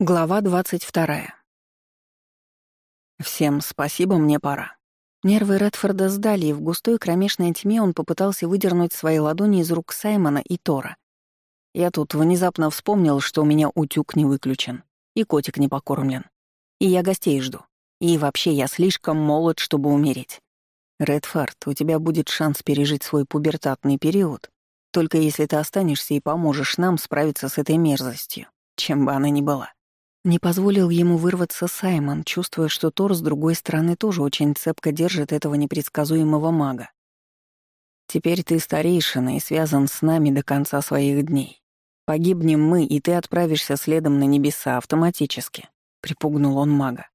Глава двадцать вторая. «Всем спасибо, мне пора». Нервы Редфорда сдали, и в густой кромешной тьме он попытался выдернуть свои ладони из рук Саймона и Тора. Я тут внезапно вспомнил, что у меня утюг не выключен, и котик не покормлен. И я гостей жду. И вообще я слишком молод, чтобы умереть. Редфорд, у тебя будет шанс пережить свой пубертатный период, только если ты останешься и поможешь нам справиться с этой мерзостью, чем бы она ни была. Не позволил ему вырваться Саймон, чувствуя, что Тор с другой стороны тоже очень цепко держит этого непредсказуемого мага. «Теперь ты старейшина и связан с нами до конца своих дней. Погибнем мы, и ты отправишься следом на небеса автоматически», — припугнул он мага.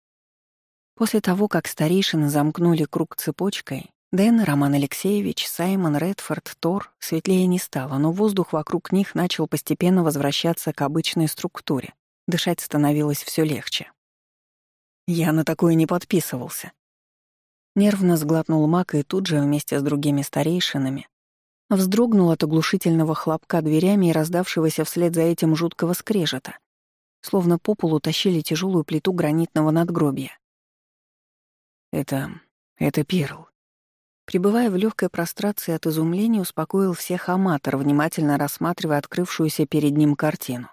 После того, как старейшины замкнули круг цепочкой, Дэн, Роман Алексеевич, Саймон, Редфорд, Тор светлее не стало, но воздух вокруг них начал постепенно возвращаться к обычной структуре. Дышать становилось все легче. Я на такое не подписывался. Нервно сглотнул маг и тут же вместе с другими старейшинами вздрогнул от оглушительного хлопка дверями и раздавшегося вслед за этим жуткого скрежета, словно по полу тащили тяжелую плиту гранитного надгробия. «Это... это Пирл». Прибывая в легкой прострации от изумления, успокоил всех аматор, внимательно рассматривая открывшуюся перед ним картину.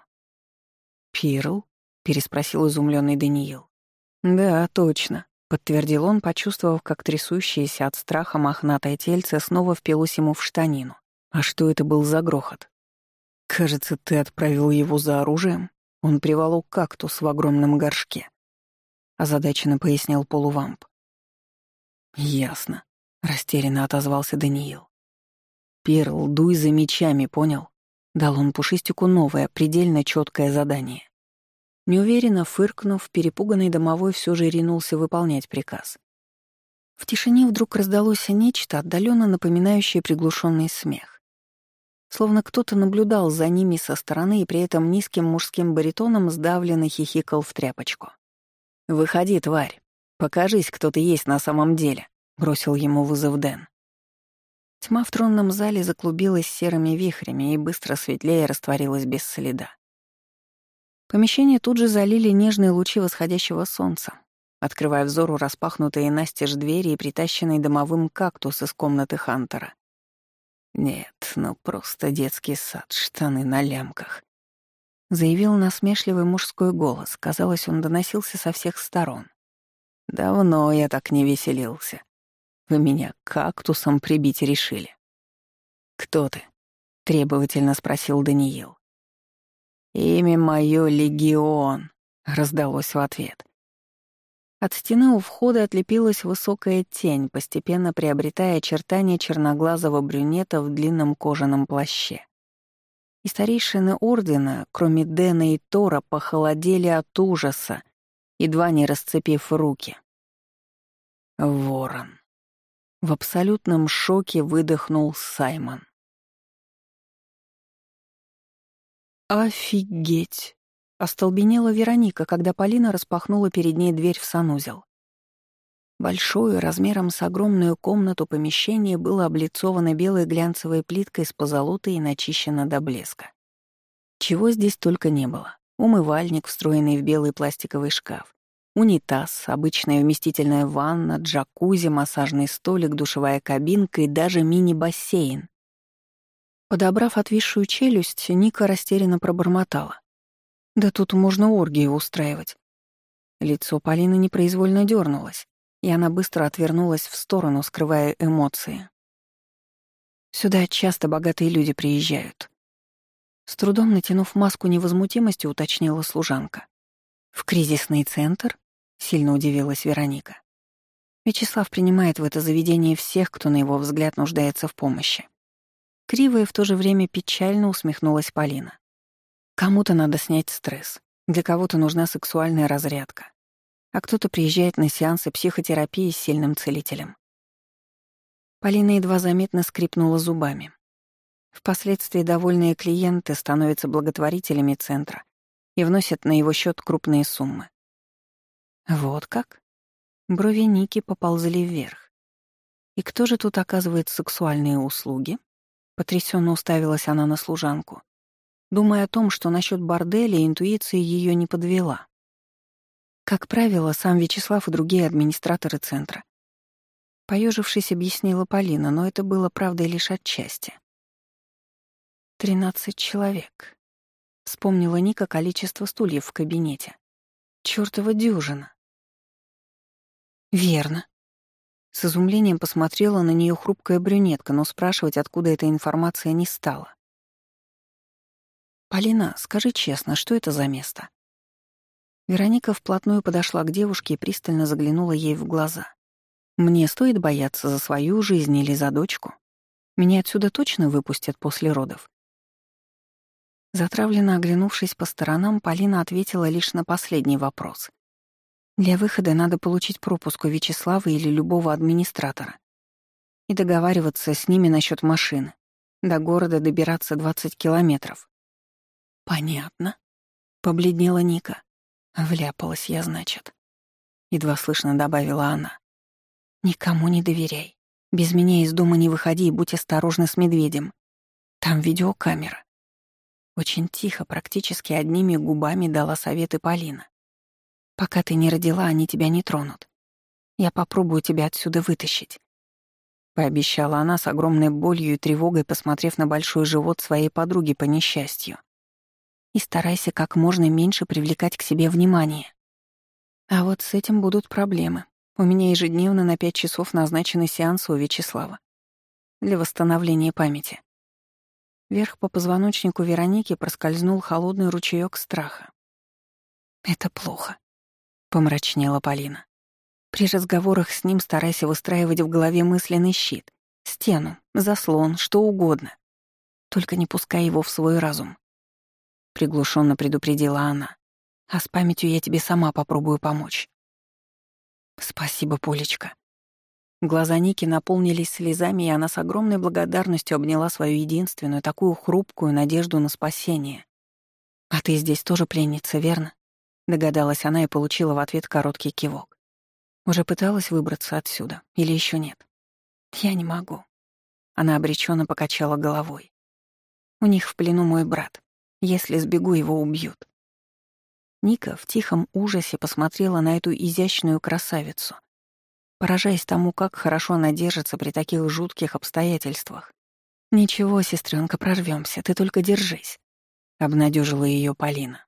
«Пирл?» — переспросил изумленный Даниил. «Да, точно», — подтвердил он, почувствовав, как трясущееся от страха мохнатое тельце снова впилось ему в штанину. «А что это был за грохот?» «Кажется, ты отправил его за оружием?» Он приволок кактус в огромном горшке. Озадаченно пояснил полувамп. «Ясно», — растерянно отозвался Даниил. «Перл, дуй за мечами, понял?» Дал он Пушистику новое, предельно четкое задание. Неуверенно фыркнув, перепуганный домовой все же ринулся выполнять приказ. В тишине вдруг раздалось нечто, отдаленно напоминающее приглушенный смех. Словно кто-то наблюдал за ними со стороны и при этом низким мужским баритоном сдавленно хихикал в тряпочку. «Выходи, тварь! Покажись, кто ты есть на самом деле!» — бросил ему вызов Дэн. Тьма в тронном зале заклубилась серыми вихрями и быстро светлее растворилась без следа. Помещение тут же залили нежные лучи восходящего солнца, открывая взору распахнутые настежь двери и притащенный домовым кактус из комнаты Хантера. «Нет, ну просто детский сад, штаны на лямках», — заявил насмешливый мужской голос. Казалось, он доносился со всех сторон. «Давно я так не веселился. Вы меня кактусом прибить решили». «Кто ты?» — требовательно спросил Даниил. «Имя мое Легион», — раздалось в ответ. От стены у входа отлепилась высокая тень, постепенно приобретая очертания черноглазого брюнета в длинном кожаном плаще. И старейшины Ордена, кроме Дэна и Тора, похолодели от ужаса, едва не расцепив руки. Ворон. В абсолютном шоке выдохнул Саймон. «Офигеть!» — остолбенела Вероника, когда Полина распахнула перед ней дверь в санузел. Большое, размером с огромную комнату помещение было облицовано белой глянцевой плиткой с позолотой и начищено до блеска. Чего здесь только не было. Умывальник, встроенный в белый пластиковый шкаф, унитаз, обычная вместительная ванна, джакузи, массажный столик, душевая кабинка и даже мини-бассейн, Подобрав отвисшую челюсть, Ника растерянно пробормотала. «Да тут можно оргию устраивать». Лицо Полины непроизвольно дернулось, и она быстро отвернулась в сторону, скрывая эмоции. «Сюда часто богатые люди приезжают». С трудом натянув маску невозмутимости, уточнила служанка. «В кризисный центр?» — сильно удивилась Вероника. Вячеслав принимает в это заведение всех, кто, на его взгляд, нуждается в помощи. Криво и в то же время печально усмехнулась Полина. Кому-то надо снять стресс, для кого-то нужна сексуальная разрядка, а кто-то приезжает на сеансы психотерапии с сильным целителем. Полина едва заметно скрипнула зубами. Впоследствии довольные клиенты становятся благотворителями центра и вносят на его счет крупные суммы. Вот как? Брови Ники поползли вверх. И кто же тут оказывает сексуальные услуги? Потрясенно уставилась она на служанку. думая о том, что насчет борделя интуиция ее не подвела. Как правило, сам Вячеслав и другие администраторы центра. Поежившись, объяснила Полина, но это было правдой лишь отчасти. «Тринадцать человек», — вспомнила Ника количество стульев в кабинете. «Чёртова дюжина». «Верно». С изумлением посмотрела на нее хрупкая брюнетка, но спрашивать, откуда эта информация, не стала. «Полина, скажи честно, что это за место?» Вероника вплотную подошла к девушке и пристально заглянула ей в глаза. «Мне стоит бояться за свою жизнь или за дочку? Меня отсюда точно выпустят после родов?» Затравленно оглянувшись по сторонам, Полина ответила лишь на последний вопрос. «Для выхода надо получить пропуск у Вячеслава или любого администратора и договариваться с ними насчет машины. До города добираться 20 километров». «Понятно», — побледнела Ника. «Вляпалась я, значит», — едва слышно добавила она. «Никому не доверяй. Без меня из дома не выходи и будь осторожна с медведем. Там видеокамера». Очень тихо, практически одними губами дала советы Полина. «Пока ты не родила, они тебя не тронут. Я попробую тебя отсюда вытащить». Пообещала она с огромной болью и тревогой, посмотрев на большой живот своей подруги по несчастью и старайся как можно меньше привлекать к себе внимание. А вот с этим будут проблемы. У меня ежедневно на пять часов назначены сеансы у Вячеслава для восстановления памяти. Вверх по позвоночнику Вероники проскользнул холодный ручеёк страха. «Это плохо», — помрачнела Полина. «При разговорах с ним старайся выстраивать в голове мысленный щит, стену, заслон, что угодно. Только не пускай его в свой разум приглушенно предупредила она. А с памятью я тебе сама попробую помочь. Спасибо, Полечка. Глаза Ники наполнились слезами, и она с огромной благодарностью обняла свою единственную, такую хрупкую надежду на спасение. «А ты здесь тоже пленница, верно?» Догадалась она и получила в ответ короткий кивок. Уже пыталась выбраться отсюда, или еще нет? «Я не могу». Она обреченно покачала головой. «У них в плену мой брат. Если сбегу, его убьют. Ника в тихом ужасе посмотрела на эту изящную красавицу, поражаясь тому, как хорошо она держится при таких жутких обстоятельствах. «Ничего, сестренка, прорвемся, ты только держись», — обнадежила ее Полина.